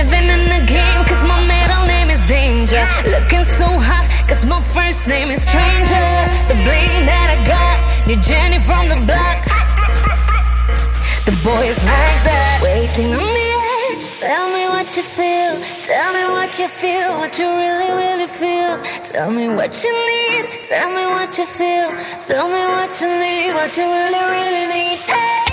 living in the game cause my middle name is Danger. Looking so hot cause my first name is Stranger. The bling that I got, new Jenny from the block. The boy is like that, waiting on the edge. Tell me what you feel, tell me what you feel What you really, really feel. Tell me what you need, tell me what you feel. Tell me what you need, what you really, really need. Hey.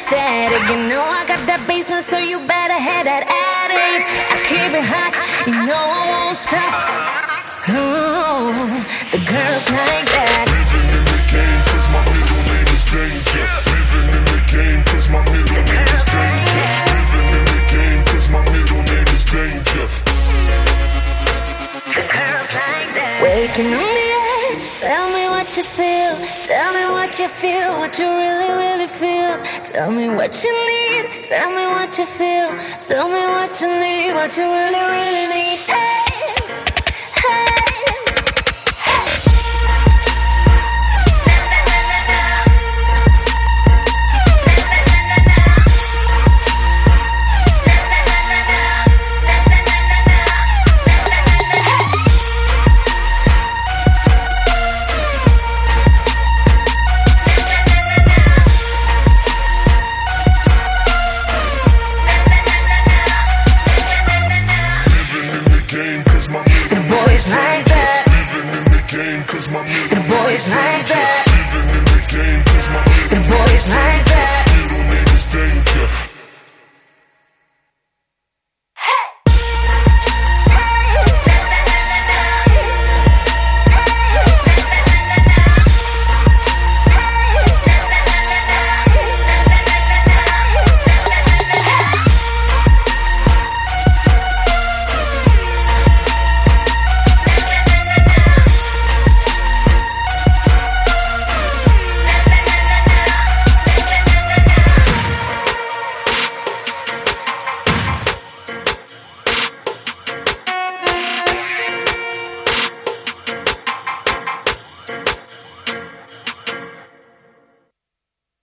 Static. You know I got that basement, so you better head that attic. I keep it hot, you know I won't stop. Oh, the girls like that. Living in the game, cause my middle name is danger. Living in the game, cause my middle name is danger. Living in the game, cause my middle name is danger. The girls like that. Waiting on edge. Tell me what you feel. Tell me what you feel. What you really, really feel. Tell me what you need. Tell me what you feel. Tell me what you need. What you really, really need. boys like that. The The boys like that.